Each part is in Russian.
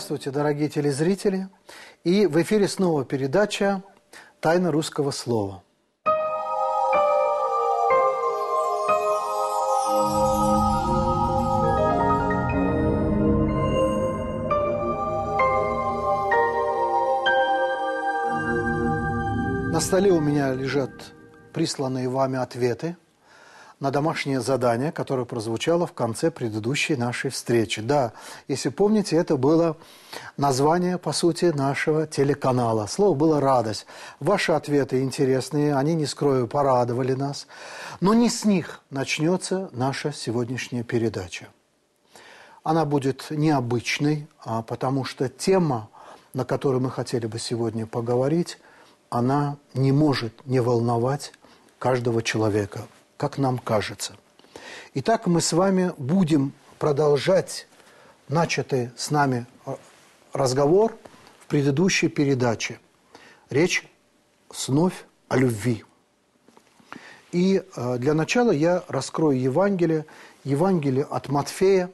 Здравствуйте, дорогие телезрители. И в эфире снова передача «Тайна русского слова». На столе у меня лежат присланные вами ответы на домашнее задание, которое прозвучало в конце предыдущей нашей встречи. Да, если помните, это было название, по сути, нашего телеканала. Слово было «радость». Ваши ответы интересные, они, не скрою, порадовали нас. Но не с них начнется наша сегодняшняя передача. Она будет необычной, а потому что тема, на которую мы хотели бы сегодня поговорить, она не может не волновать каждого человека – как нам кажется. Итак, мы с вами будем продолжать начатый с нами э, разговор в предыдущей передаче. Речь вновь о любви. И э, для начала я раскрою Евангелие, Евангелие от Матфея,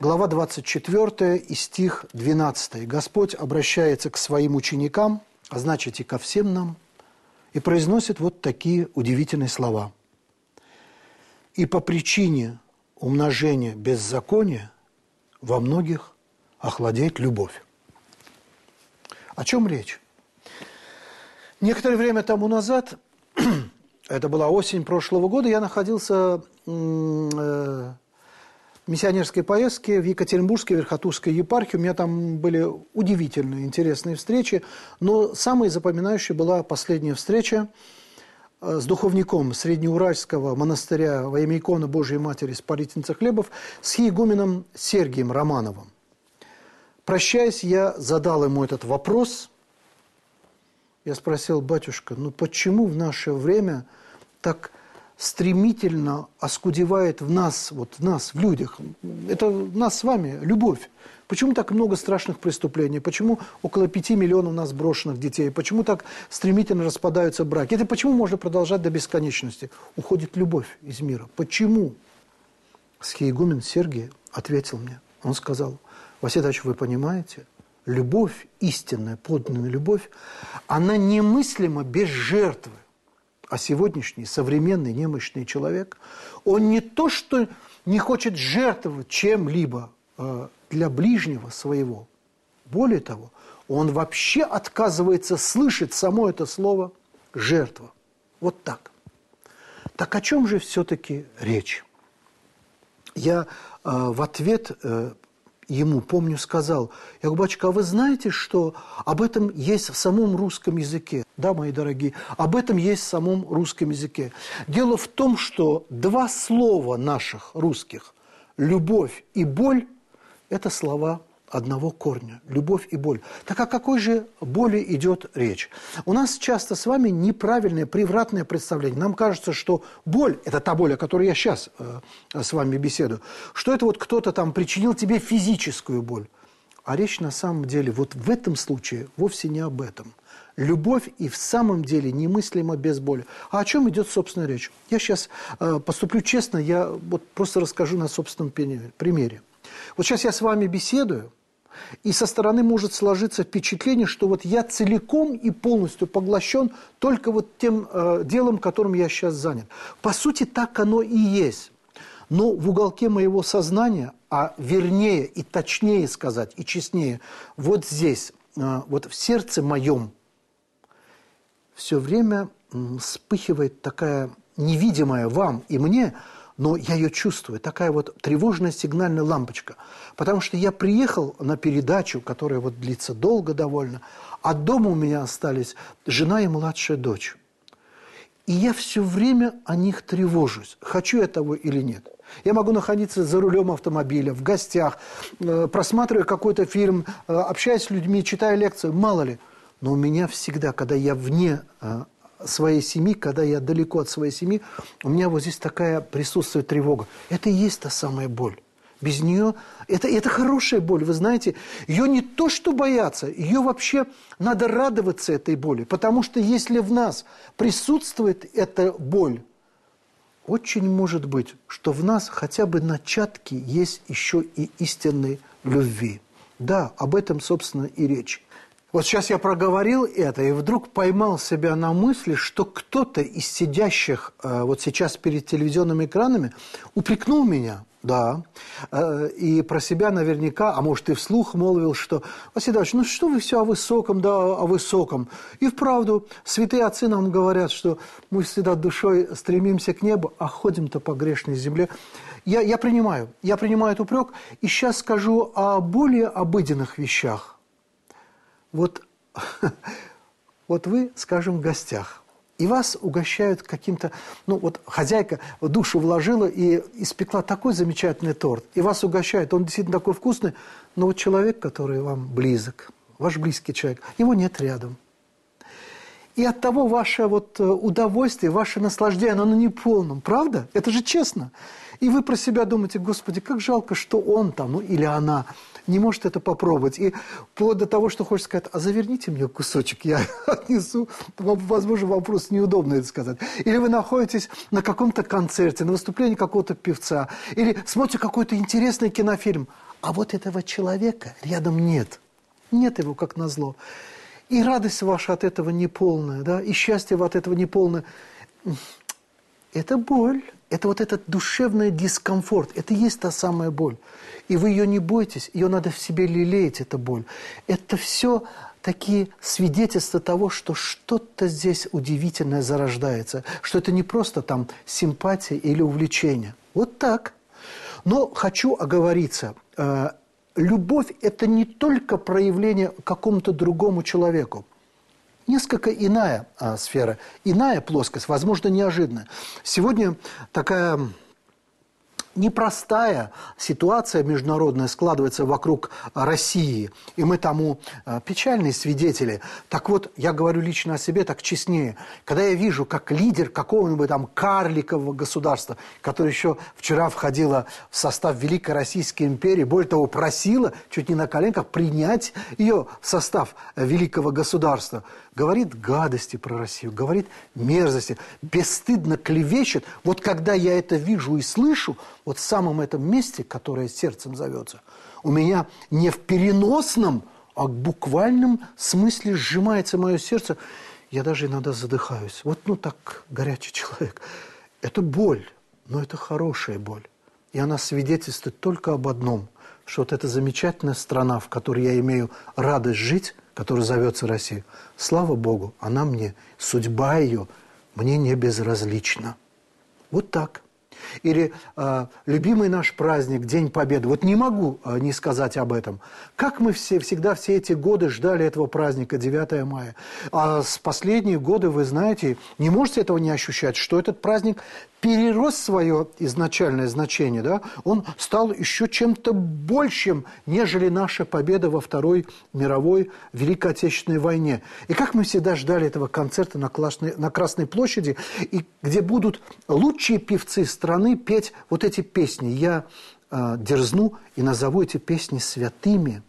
глава 24 и стих 12. Господь обращается к своим ученикам, а значит и ко всем нам – и произносит вот такие удивительные слова. «И по причине умножения беззакония во многих охладеет любовь». О чем речь? Некоторое время тому назад, это была осень прошлого года, я находился э, миссионерской поездке в Екатеринбургской Верхотурской епархии. У меня там были удивительные, интересные встречи. Но самой запоминающей была последняя встреча э, с духовником Среднеуральского монастыря во имя иконы Божьей Матери Спарительницы Хлебов с игуменом Сергием Романовым. Прощаясь, я задал ему этот вопрос. Я спросил, батюшка, ну почему в наше время так стремительно оскудевает в нас, вот в нас, в людях. Это нас с вами любовь. Почему так много страшных преступлений? Почему около пяти миллионов у нас брошенных детей? Почему так стремительно распадаются браки? Это почему можно продолжать до бесконечности? Уходит любовь из мира. Почему? Схиегумен Сергий ответил мне. Он сказал, Василий вы понимаете, любовь, истинная, подлинная любовь, она немыслима без жертвы. А сегодняшний современный немощный человек, он не то, что не хочет жертвовать чем-либо э, для ближнего своего. Более того, он вообще отказывается слышать само это слово «жертва». Вот так. Так о чем же все-таки речь? Я э, в ответ э, ему, помню, сказал, я говорю, батюшка, а вы знаете, что об этом есть в самом русском языке? Да, мои дорогие, об этом есть в самом русском языке. Дело в том, что два слова наших русских, любовь и боль, это слова одного корня – любовь и боль. Так о какой же боли идет речь? У нас часто с вами неправильное, превратное представление. Нам кажется, что боль – это та боль, о которой я сейчас э, с вами беседую, что это вот кто-то там причинил тебе физическую боль. А речь на самом деле вот в этом случае вовсе не об этом. Любовь и в самом деле немыслима без боли. А о чем идет, собственно, речь? Я сейчас э, поступлю честно, я вот просто расскажу на собственном примере. Вот сейчас я с вами беседую, и со стороны может сложиться впечатление, что вот я целиком и полностью поглощен только вот тем э, делом, которым я сейчас занят. По сути, так оно и есть. Но в уголке моего сознания, а вернее и точнее сказать, и честнее, вот здесь, э, вот в сердце моем, все время вспыхивает такая невидимая вам и мне – но я ее чувствую. Такая вот тревожная сигнальная лампочка. Потому что я приехал на передачу, которая вот длится долго довольно, а дома у меня остались жена и младшая дочь. И я все время о них тревожусь, хочу я того или нет. Я могу находиться за рулем автомобиля, в гостях, э, просматривая какой-то фильм, э, общаясь с людьми, читая лекцию, мало ли. Но у меня всегда, когда я вне э, своей семьи, когда я далеко от своей семьи, у меня вот здесь такая присутствует тревога. Это и есть та самая боль. Без нее, это, это хорошая боль, вы знаете, ее не то что бояться, ее вообще надо радоваться этой боли, потому что если в нас присутствует эта боль, очень может быть, что в нас хотя бы начатки есть еще и истинной любви. Да, об этом, собственно, и речь. Вот сейчас я проговорил это и вдруг поймал себя на мысли, что кто-то из сидящих э, вот сейчас перед телевизионными экранами упрекнул меня, да, э, и про себя наверняка, а может и вслух молвил, что Василий ну что вы все о высоком, да, о высоком. И вправду святые отцы нам говорят, что мы всегда душой стремимся к небу, а ходим-то по грешной земле. Я, я принимаю, я принимаю этот упрек, и сейчас скажу о более обыденных вещах вот, вот вы, скажем, в гостях, и вас угощают каким-то, ну вот хозяйка душу вложила и испекла такой замечательный торт, и вас угощают, он действительно такой вкусный, но вот человек, который вам близок, ваш близкий человек, его нет рядом. И от того ваше вот э, удовольствие, ваше наслаждение, оно не полном, правда? Это же честно. И вы про себя думаете, господи, как жалко, что он там, ну или она не может это попробовать. И вплоть до того, что хочешь сказать, а заверните мне кусочек, я отнесу. Возможно, вам просто неудобно это сказать. Или вы находитесь на каком-то концерте, на выступлении какого-то певца, или смотрите какой-то интересный кинофильм, а вот этого человека рядом нет. Нет его, как назло. И радость ваша от этого неполная, да, и счастье от этого неполное. Это боль. Это вот этот душевный дискомфорт. Это и есть та самая боль. И вы ее не бойтесь, ее надо в себе лелеять, эта боль. Это все такие свидетельства того, что что-то здесь удивительное зарождается, что это не просто там симпатия или увлечение. Вот так. Но хочу оговориться. Э, любовь – это не только проявление какому-то другому человеку несколько иная а, сфера, иная плоскость, возможно, неожиданная. Сегодня такая непростая ситуация международная складывается вокруг России, и мы тому э, печальные свидетели. Так вот, я говорю лично о себе так честнее. Когда я вижу, как лидер какого-нибудь там карликового государства, которое еще вчера входило в состав Великой Российской империи, более того, просила чуть не на коленках принять ее в состав великого государства, говорит гадости про Россию, говорит мерзости, бесстыдно клевещет. Вот когда я это вижу и слышу, вот в самом этом месте, которое сердцем зовется, у меня не в переносном, а в буквальном смысле сжимается мое сердце. Я даже иногда задыхаюсь. Вот ну так горячий человек. Это боль, но это хорошая боль. И она свидетельствует только об одном, что вот эта замечательная страна, в которой я имею радость жить, которая зовется Россия, слава Богу, она мне, судьба ее мне не безразлична. Вот так. Или э, любимый наш праздник, День Победы. Вот не могу э, не сказать об этом. Как мы все, всегда все эти годы ждали этого праздника, 9 мая. А с последние годы, вы знаете, не можете этого не ощущать, что этот праздник перерос свое изначальное значение, да, он стал еще чем-то большим, нежели наша победа во Второй мировой Великой Отечественной войне. И как мы всегда ждали этого концерта на, Красной, на Красной площади, и где будут лучшие певцы страны петь вот эти песни. Я э, дерзну и назову эти песни святыми.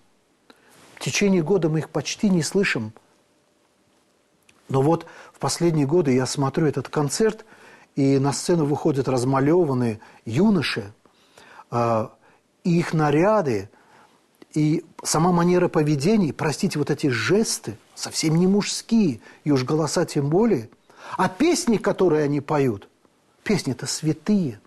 В течение года мы их почти не слышим. Но вот в последние годы я смотрю этот концерт – и на сцену выходят размалеванные юноши, а, и их наряды, и сама манера поведения, простите, вот эти жесты, совсем не мужские, и уж голоса тем более. А песни, которые они поют, песни-то святые.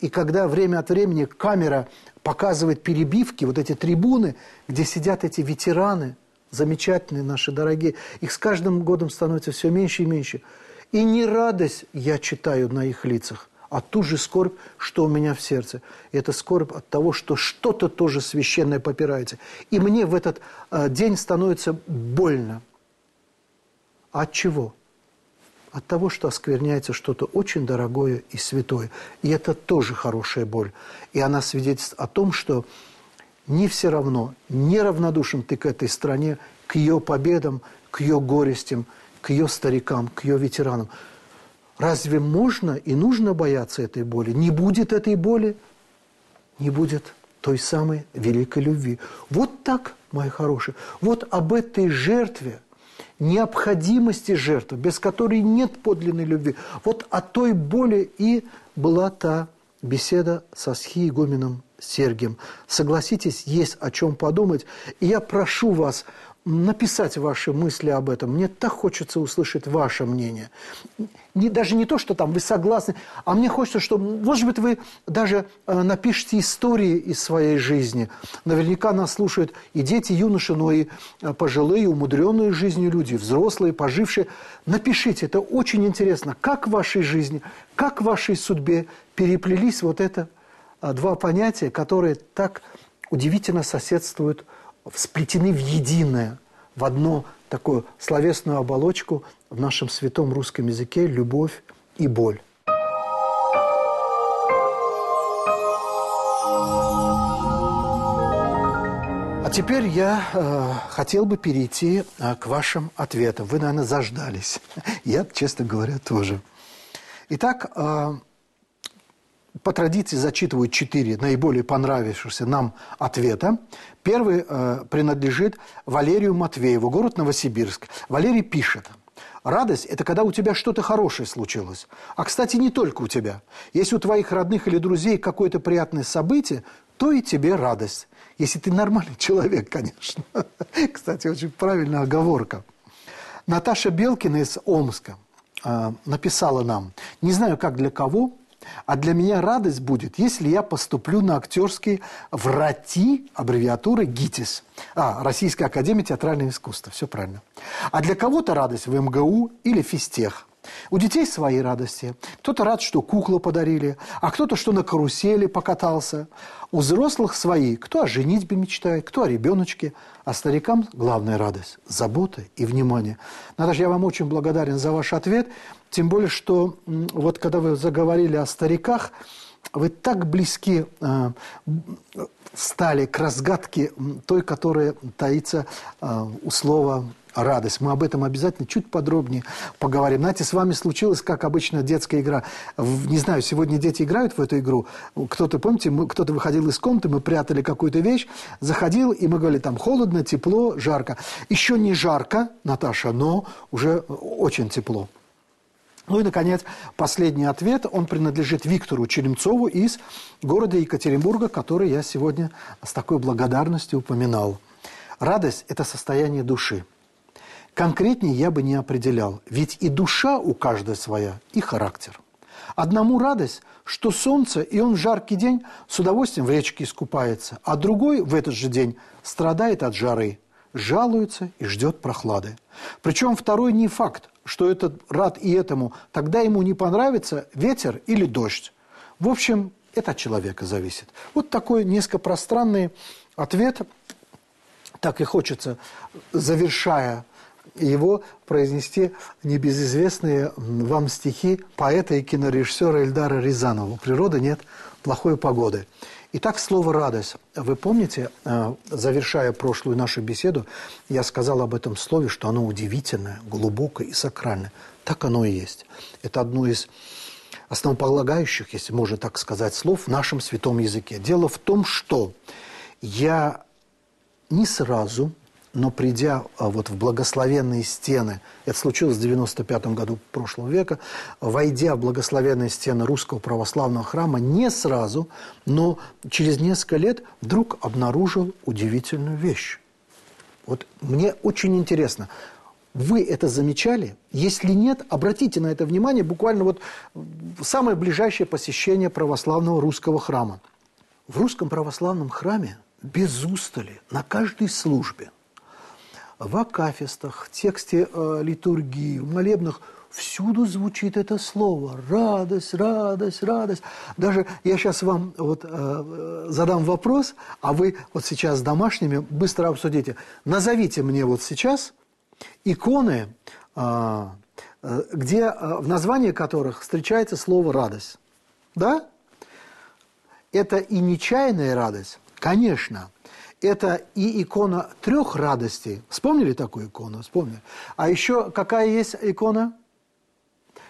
И когда время от времени камера показывает перебивки, вот эти трибуны, где сидят эти ветераны, замечательные наши дорогие, их с каждым годом становится все меньше и меньше – и не радость я читаю на их лицах, а ту же скорбь, что у меня в сердце. И это скорбь от того, что что-то тоже священное попирается. И мне в этот э, день становится больно. А от чего? От того, что оскверняется что-то очень дорогое и святое. И это тоже хорошая боль. И она свидетельствует о том, что не все равно, не равнодушен ты к этой стране, к ее победам, к ее горестям – к ее старикам, к ее ветеранам. Разве можно и нужно бояться этой боли? Не будет этой боли, не будет той самой великой любви. Вот так, мои хорошие, вот об этой жертве, необходимости жертвы, без которой нет подлинной любви, вот о той боли и была та беседа со схиегуменом Сергием. Согласитесь, есть о чем подумать. И я прошу вас написать ваши мысли об этом. Мне так хочется услышать ваше мнение. Не, даже не то, что там вы согласны, а мне хочется, чтобы, может быть, вы даже э, напишите истории из своей жизни. Наверняка нас слушают и дети, и юноши, но и э, пожилые, умудренные жизнью люди, взрослые, пожившие. Напишите, это очень интересно, как в вашей жизни, как в вашей судьбе переплелись вот это э, два понятия, которые так удивительно соседствуют сплетены в единое, в одну такую словесную оболочку в нашем святом русском языке любовь и боль. А теперь я э, хотел бы перейти э, к вашим ответам. Вы, наверное, заждались. Я, честно говоря, тоже. Итак, э, по традиции зачитываю четыре наиболее понравившихся нам ответа. Первый э, принадлежит Валерию Матвееву, город Новосибирск. Валерий пишет. Радость – это когда у тебя что-то хорошее случилось. А, кстати, не только у тебя. Если у твоих родных или друзей какое-то приятное событие, то и тебе радость. Если ты нормальный человек, конечно. Кстати, очень правильная оговорка. Наташа Белкина из Омска э, написала нам, не знаю, как для кого, а для меня радость будет, если я поступлю на актерский в РАТИ, аббревиатура ГИТИС. А, Российская Академия Театрального Искусства, все правильно. А для кого-то радость в МГУ или физтех. У детей свои радости. Кто-то рад, что куклу подарили, а кто-то, что на карусели покатался. У взрослых свои. Кто о женитьбе мечтает, кто о ребеночке. А старикам главная радость – забота и внимание. Наташа, я вам очень благодарен за ваш ответ. Тем более, что вот когда вы заговорили о стариках, вы так близки э, стали к разгадке той, которая таится э, у слова радость. Мы об этом обязательно чуть подробнее поговорим. Знаете, с вами случилось, как обычно, детская игра. Не знаю, сегодня дети играют в эту игру. Кто-то, помните, кто-то выходил из комнаты, мы прятали какую-то вещь, заходил, и мы говорили, там холодно, тепло, жарко. Еще не жарко, Наташа, но уже очень тепло. Ну и, наконец, последний ответ. Он принадлежит Виктору Черемцову из города Екатеринбурга, который я сегодня с такой благодарностью упоминал. Радость – это состояние души. Конкретнее я бы не определял, ведь и душа у каждой своя, и характер. Одному радость, что солнце, и он в жаркий день с удовольствием в речке искупается, а другой в этот же день страдает от жары, жалуется и ждет прохлады. Причем второй не факт, что этот рад и этому, тогда ему не понравится ветер или дождь. В общем, это от человека зависит. Вот такой несколько пространный ответ. Так и хочется, завершая его произнести небезызвестные вам стихи поэта и кинорежиссера Эльдара Рязанова «Природы нет плохой погоды». Итак, слово «радость». Вы помните, э, завершая прошлую нашу беседу, я сказал об этом слове, что оно удивительное, глубокое и сакральное. Так оно и есть. Это одно из основополагающих, если можно так сказать, слов в нашем святом языке. Дело в том, что я не сразу но придя а, вот в благословенные стены, это случилось в 95 году прошлого века, войдя в благословенные стены русского православного храма, не сразу, но через несколько лет вдруг обнаружил удивительную вещь. Вот мне очень интересно, вы это замечали? Если нет, обратите на это внимание буквально вот самое ближайшее посещение православного русского храма. В русском православном храме без устали на каждой службе в акафистах, в тексте э, литургии, в молебных всюду звучит это слово радость, радость, радость. Даже я сейчас вам вот э, задам вопрос, а вы вот сейчас с домашними быстро обсудите. Назовите мне вот сейчас иконы, э, э, где э, в названии которых встречается слово радость. Да? Это и нечаянная радость, конечно, это и икона трех радостей. Вспомнили такую икону? Вспомнили. А еще какая есть икона?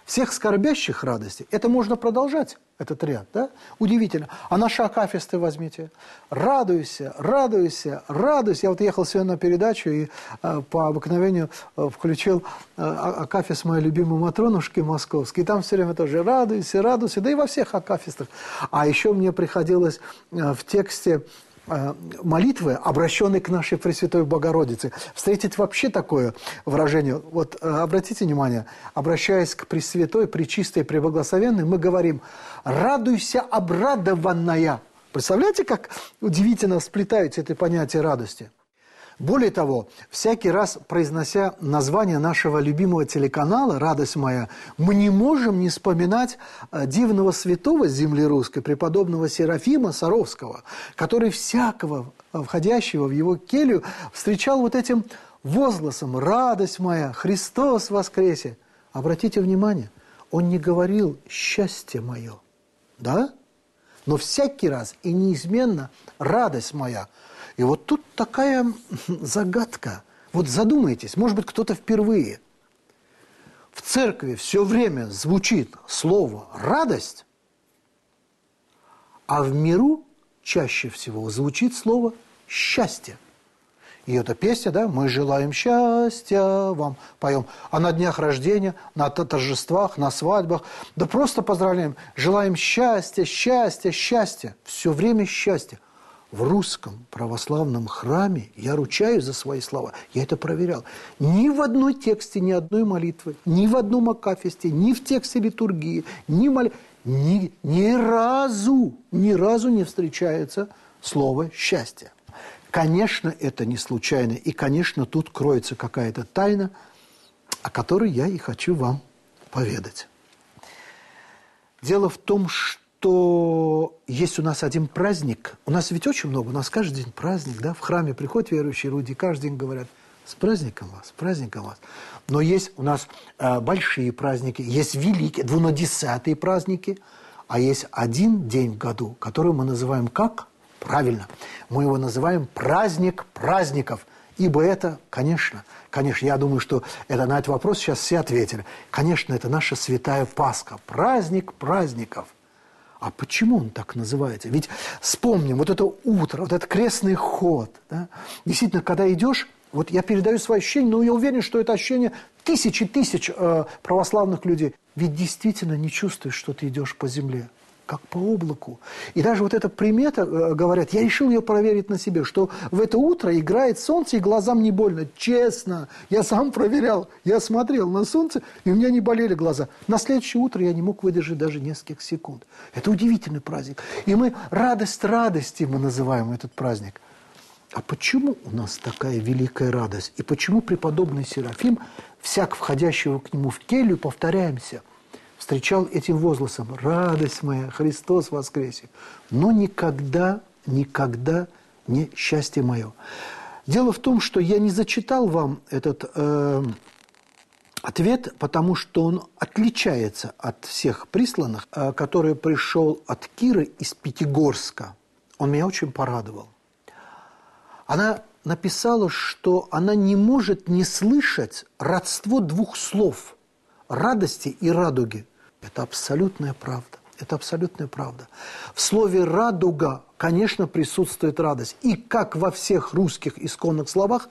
Всех скорбящих радостей. Это можно продолжать. этот ряд, да? Удивительно. А наши акафисты возьмите. Радуйся, радуйся, радуйся. Я вот ехал сегодня на передачу и э, по обыкновению э, включил э, а, акафист моей любимой Матронушки московский. И там все время тоже радуйся, радуйся. Да и во всех акафистах. А еще мне приходилось э, в тексте молитвы, обращенной к нашей Пресвятой Богородице. Встретить вообще такое выражение. Вот э, обратите внимание, обращаясь к Пресвятой, Пречистой, Преблагословенной, мы говорим «радуйся, обрадованная». Представляете, как удивительно сплетаются эти понятия радости? Более того, всякий раз произнося название нашего любимого телеканала «Радость моя», мы не можем не вспоминать э, дивного святого земли русской, преподобного Серафима Саровского, который всякого входящего в его келью встречал вот этим возгласом «Радость моя, Христос воскресе!» Обратите внимание, он не говорил «счастье мое», да? Но всякий раз и неизменно «радость моя», и вот тут такая загадка. Вот задумайтесь, может быть, кто-то впервые. В церкви все время звучит слово «радость», а в миру чаще всего звучит слово «счастье». И эта песня, да, мы желаем счастья вам, поем. А на днях рождения, на торжествах, на свадьбах, да просто поздравляем, желаем счастья, счастья, счастья. Все время счастье в русском православном храме, я ручаюсь за свои слова, я это проверял, ни в одной тексте, ни одной молитвы, ни в одном акафисте, ни в тексте литургии, ни, моли... ни, ни разу, ни разу не встречается слово «счастье». Конечно, это не случайно, и, конечно, тут кроется какая-то тайна, о которой я и хочу вам поведать. Дело в том, что что есть у нас один праздник. У нас ведь очень много, у нас каждый день праздник, да? В храме приходят верующие люди, каждый день говорят, с праздником вас, с праздником вас. Но есть у нас э, большие праздники, есть великие, двунадесятые праздники, а есть один день в году, который мы называем как? Правильно, мы его называем праздник праздников. Ибо это, конечно, конечно, я думаю, что это на этот вопрос сейчас все ответили. Конечно, это наша святая Пасха, праздник праздников – а почему он так называется? Ведь вспомним, вот это утро, вот этот крестный ход. Да? Действительно, когда идешь, вот я передаю свои ощущения, но я уверен, что это ощущение тысячи тысяч э, православных людей. Ведь действительно не чувствуешь, что ты идешь по земле как по облаку. И даже вот эта примета, э, говорят, я решил ее проверить на себе, что в это утро играет солнце, и глазам не больно. Честно, я сам проверял, я смотрел на солнце, и у меня не болели глаза. На следующее утро я не мог выдержать даже несколько секунд. Это удивительный праздник. И мы радость радости мы называем этот праздник. А почему у нас такая великая радость? И почему преподобный Серафим, всяк входящего к нему в келью, повторяемся – встречал этим возгласом «Радость моя, Христос воскресе!» Но никогда, никогда не счастье мое. Дело в том, что я не зачитал вам этот э, ответ, потому что он отличается от всех присланных, э, который пришел от Киры из Пятигорска. Он меня очень порадовал. Она написала, что она не может не слышать родство двух слов – радости и радуги. Это абсолютная правда. Это абсолютная правда. В слове «радуга», конечно, присутствует радость. И как во всех русских исконных словах,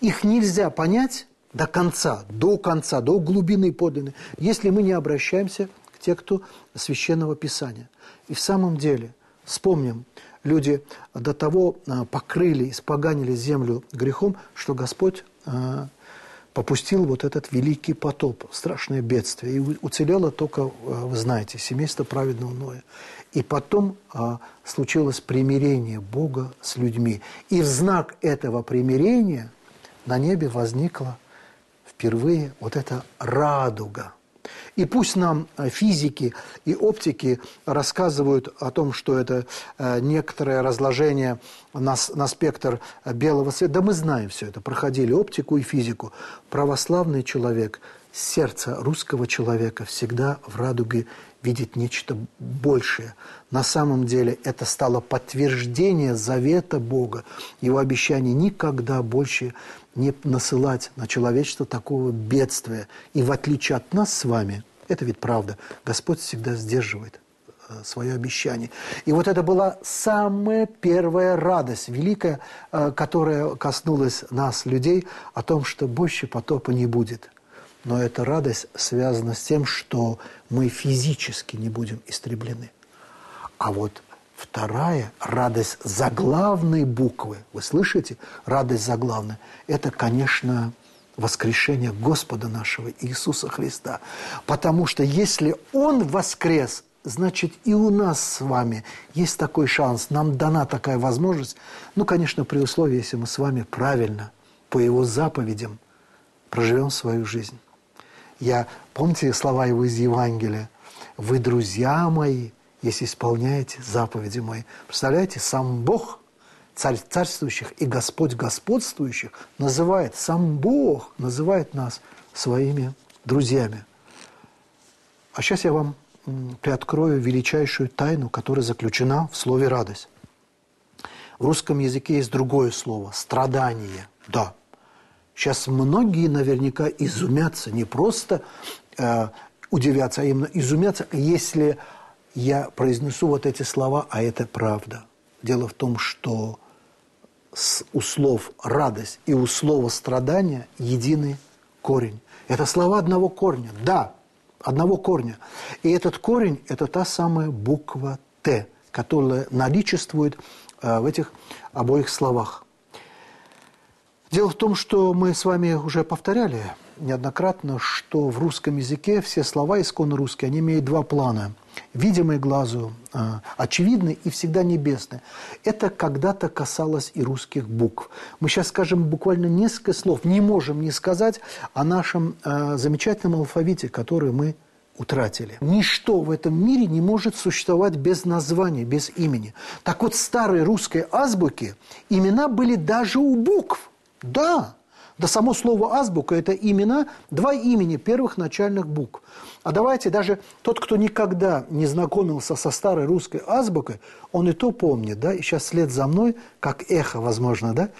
их нельзя понять до конца, до конца, до глубины подлинной, если мы не обращаемся к тексту Священного Писания. И в самом деле, вспомним, люди до того а, покрыли, испоганили землю грехом, что Господь а, попустил вот этот великий потоп, страшное бедствие. И уцелело только, э, вы знаете, семейство праведного Ноя. И потом а, случилось примирение Бога с людьми. И в знак этого примирения на небе возникла впервые вот эта радуга – и пусть нам э, физики и оптики рассказывают о том, что это э, некоторое разложение на, на спектр белого света. Да мы знаем все это, проходили оптику и физику. Православный человек, сердце русского человека всегда в радуге видит нечто большее. На самом деле это стало подтверждение завета Бога, его обещание никогда больше не насылать на человечество такого бедствия. И в отличие от нас с вами, это ведь правда, Господь всегда сдерживает э, свое обещание. И вот это была самая первая радость, великая, э, которая коснулась нас, людей, о том, что больше потопа не будет. Но эта радость связана с тем, что мы физически не будем истреблены. А вот вторая радость заглавной буквы, вы слышите, радость заглавная, это, конечно, воскрешение Господа нашего Иисуса Христа. Потому что если Он воскрес, значит и у нас с вами есть такой шанс, нам дана такая возможность. Ну, конечно, при условии, если мы с вами правильно, по Его заповедям проживем свою жизнь. Я, помните слова его из Евангелия? «Вы, друзья мои, если исполняете заповеди мои». Представляете, сам Бог – царь царствующих и Господь господствующих называет, сам Бог называет нас своими друзьями. А сейчас я вам приоткрою величайшую тайну, которая заключена в слове «радость». В русском языке есть другое слово – страдание. Да. Сейчас многие наверняка изумятся, не просто э, удивятся, а именно изумятся, если я произнесу вот эти слова, а это правда. Дело в том, что у слов «радость» и у слова «страдание» единый корень. Это слова одного корня, да, одного корня. И этот корень – это та самая буква «Т», которая наличествует э, в этих обоих словах. Дело в том, что мы с вами уже повторяли неоднократно, что в русском языке все слова исконно русские, они имеют два плана. Видимые глазу, а, очевидные и всегда небесные. Это когда-то касалось и русских букв. Мы сейчас скажем буквально несколько слов, не можем не сказать о нашем а, замечательном алфавите, который мы утратили. Ничто в этом мире не может существовать без названия, без имени. Так вот, в старой русской азбуке имена были даже у букв. Да, да само слово «азбука» – это имена, два имени первых начальных букв. А давайте даже тот, кто никогда не знакомился со старой русской азбукой, он и то помнит, да, и сейчас след за мной, как эхо, возможно, да,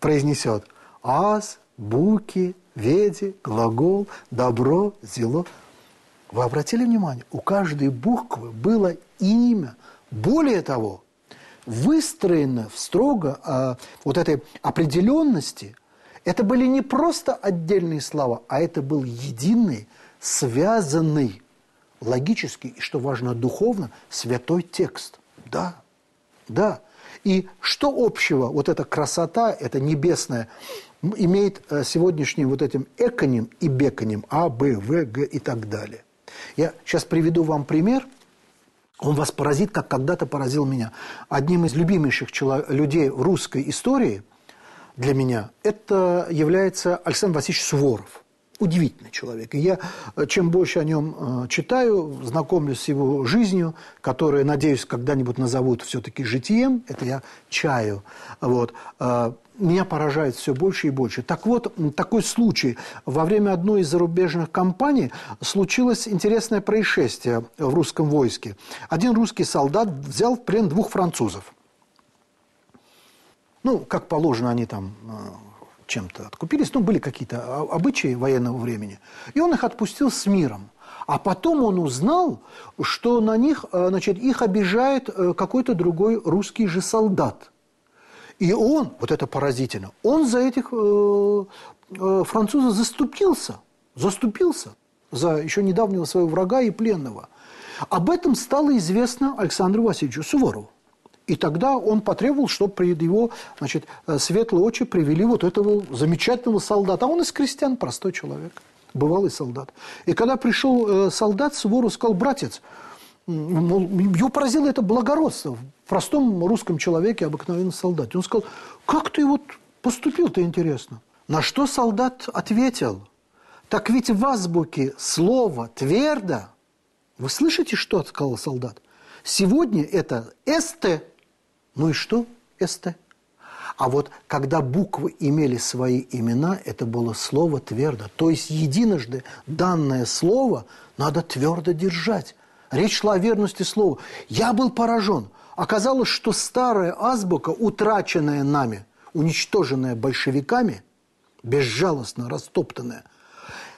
произнесет «аз», «буки», «веди», «глагол», «добро», «зело». Вы обратили внимание, у каждой буквы было имя. Более того, выстроено в строго э, вот этой определенности это были не просто отдельные слова, а это был единый, связанный, логически и, что важно, духовно, святой текст. Да, да. И что общего вот эта красота, это небесная, имеет э, сегодняшним вот этим эконим и беконим А, Б, В, Г и так далее. Я сейчас приведу вам пример. Он вас поразит, как когда-то поразил меня. Одним из любимейших людей русской истории – для меня, это является Александр Васильевич Суворов. Удивительный человек. И я, э, чем больше о нем э, читаю, знакомлюсь с его жизнью, которую, надеюсь, когда-нибудь назовут все-таки житием, это я чаю, вот, э, меня поражает все больше и больше. Так вот, такой случай. Во время одной из зарубежных кампаний случилось интересное происшествие в русском войске. Один русский солдат взял в плен двух французов. Ну, как положено, они там э, чем-то откупились, ну, были какие-то обычаи военного времени. И он их отпустил с миром. А потом он узнал, что на них, э, значит, их обижает э, какой-то другой русский же солдат. И он, вот это поразительно, он за этих французов заступился, заступился за еще недавнего своего врага и пленного. Об этом стало известно Александру Васильевичу Суворову. И тогда он потребовал, чтобы пред его значит, э, светлые очи привели вот этого замечательного солдата. А он из крестьян, простой человек, бывалый солдат. И когда пришел э, солдат, Суворов сказал, братец, мол, его поразило это благородство в простом русском человеке, обыкновенном солдате. Он сказал, как ты вот поступил-то интересно? На что солдат ответил, так ведь в азбуке слово «твердо». Вы слышите, что сказал солдат? Сегодня это «ст», ну и что? СТ. А вот когда буквы имели свои имена, это было слово твердо. То есть единожды данное слово надо твердо держать. Речь шла о верности слова. Я был поражен. Оказалось, что старая азбука, утраченная нами, уничтоженная большевиками, безжалостно растоптанная.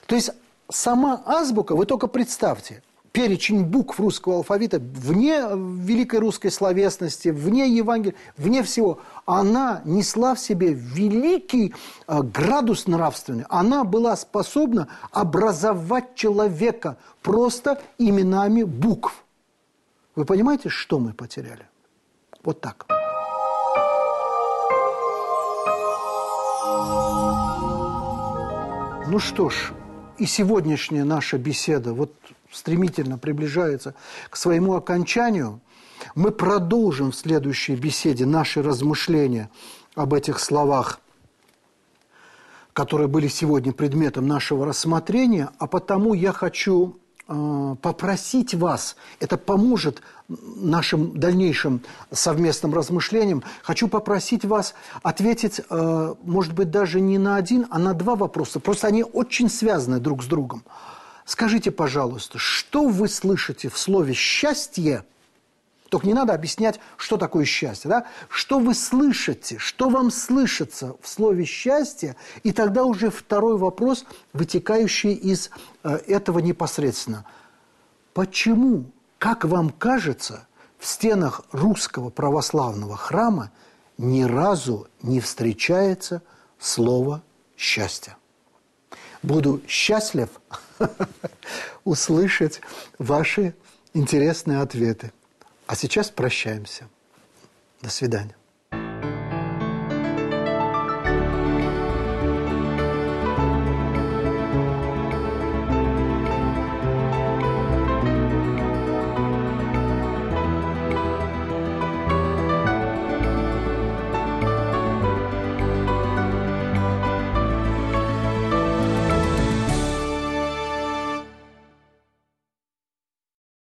То есть сама азбука, вы только представьте, перечень букв русского алфавита, вне великой русской словесности, вне Евангелия, вне всего, она несла в себе великий э, градус нравственный. Она была способна образовать человека просто именами букв. Вы понимаете, что мы потеряли? Вот так. Ну что ж, и сегодняшняя наша беседа вот стремительно приближается к своему окончанию. Мы продолжим в следующей беседе наши размышления об этих словах, которые были сегодня предметом нашего рассмотрения, а потому я хочу попросить вас, это поможет нашим дальнейшим совместным размышлениям, хочу попросить вас ответить, э, может быть, даже не на один, а на два вопроса. Просто они очень связаны друг с другом. Скажите, пожалуйста, что вы слышите в слове «счастье»? Только не надо объяснять, что такое счастье. Да? Что вы слышите, что вам слышится в слове «счастье», и тогда уже второй вопрос, вытекающий из э, этого непосредственно. Почему, как вам кажется, в стенах русского православного храма ни разу не встречается слово «счастье»? Буду счастлив услышать ваши интересные ответы. А сейчас прощаемся. До свидания.